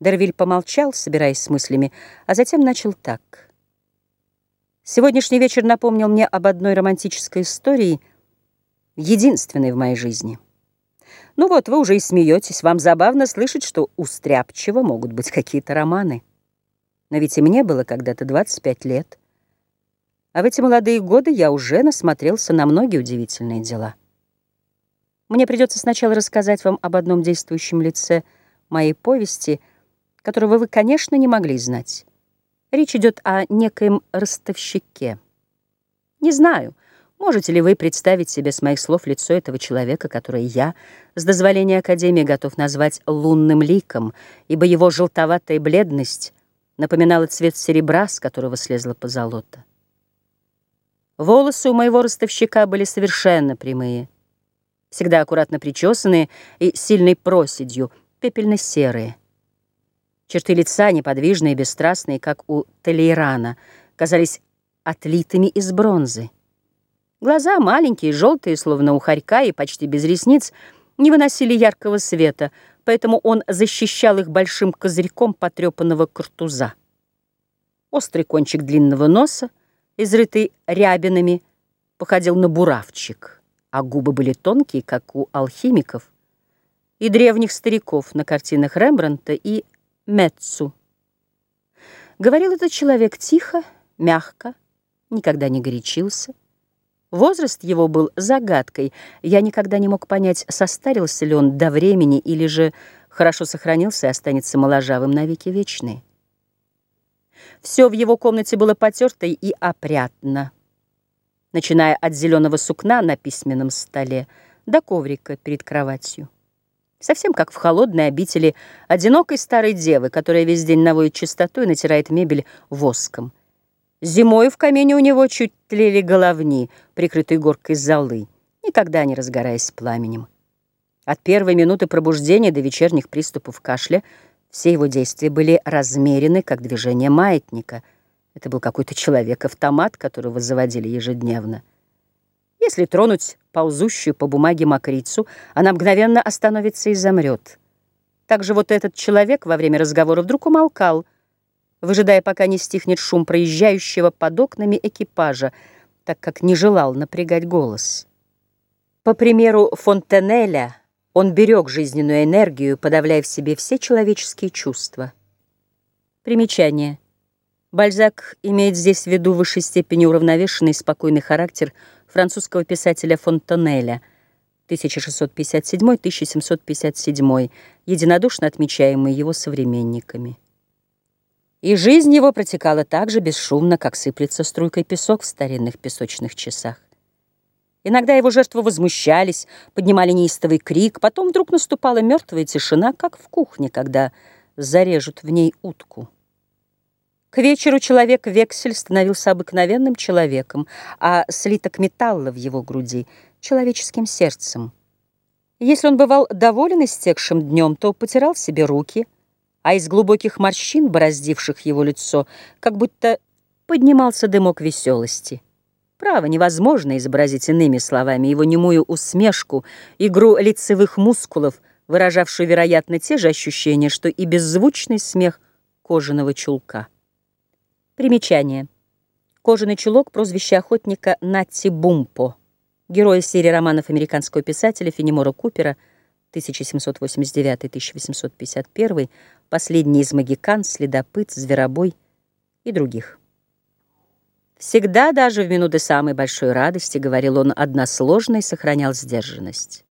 Дервиль помолчал, собираясь с мыслями, а затем начал так. Сегодняшний вечер напомнил мне об одной романтической истории, единственной в моей жизни. Ну вот, вы уже и смеетесь, вам забавно слышать, что у Стряпчева могут быть какие-то романы. Но ведь и мне было когда-то 25 лет. А в эти молодые годы я уже насмотрелся на многие удивительные дела. Мне придется сначала рассказать вам об одном действующем лице моей повести — которого вы, конечно, не могли знать. Речь идет о некоем ростовщике. Не знаю, можете ли вы представить себе с моих слов лицо этого человека, которое я, с дозволения Академии, готов назвать лунным ликом, ибо его желтоватая бледность напоминала цвет серебра, с которого слезла позолота. Волосы у моего ростовщика были совершенно прямые, всегда аккуратно причесанные и сильной проседью, пепельно-серые. Черты лица, неподвижные и бесстрастные, как у Толейрана, казались отлитыми из бронзы. Глаза маленькие, желтые, словно у хорька, и почти без ресниц, не выносили яркого света, поэтому он защищал их большим козырьком потрепанного картуза. Острый кончик длинного носа, изрытый рябинами, походил на буравчик, а губы были тонкие, как у алхимиков и древних стариков на картинах Рембрандта и Меццу. Говорил этот человек тихо, мягко, никогда не горячился. Возраст его был загадкой. Я никогда не мог понять, состарился ли он до времени или же хорошо сохранился и останется моложавым навеки вечные. Все в его комнате было потерто и опрятно, начиная от зеленого сукна на письменном столе до коврика перед кроватью. Совсем как в холодной обители одинокой старой девы, которая весь день наводит чистоту и натирает мебель воском. Зимой в камине у него чуть тлели головни, прикрытые горкой золы, никогда не разгораясь пламенем. От первой минуты пробуждения до вечерних приступов кашля все его действия были размерены, как движение маятника. Это был какой-то человек-автомат, которого заводили ежедневно. Если тронуть ползущую по бумаге мокрицу, она мгновенно остановится и замрет. Также вот этот человек во время разговора вдруг умолкал, выжидая, пока не стихнет шум проезжающего под окнами экипажа, так как не желал напрягать голос. По примеру Фонтенеля, он берег жизненную энергию, подавляя в себе все человеческие чувства. Примечание. Бальзак имеет здесь в виду в высшей степени уравновешенный и спокойный характер – французского писателя Фонтанеля 1657-1757, единодушно отмечаемый его современниками. И жизнь его протекала так же бесшумно, как сыплется струйкой песок в старинных песочных часах. Иногда его жертвы возмущались, поднимали неистовый крик, потом вдруг наступала мертвая тишина, как в кухне, когда зарежут в ней утку. К вечеру человек-вексель становился обыкновенным человеком, а слиток металла в его груди — человеческим сердцем. Если он бывал доволен истекшим днем, то потирал себе руки, а из глубоких морщин, бороздивших его лицо, как будто поднимался дымок веселости. Право, невозможно изобразить иными словами его немую усмешку, игру лицевых мускулов, выражавшую, вероятно, те же ощущения, что и беззвучный смех кожаного чулка. Примечание. Кожаный чулок – прозвище охотника Натти Бумпо, героя серии романов американского писателя Фенемора Купера 1789-1851, «Последний из магикан», «Следопыт», «Зверобой» и других. Всегда, даже в минуты самой большой радости, говорил он односложно и сохранял сдержанность.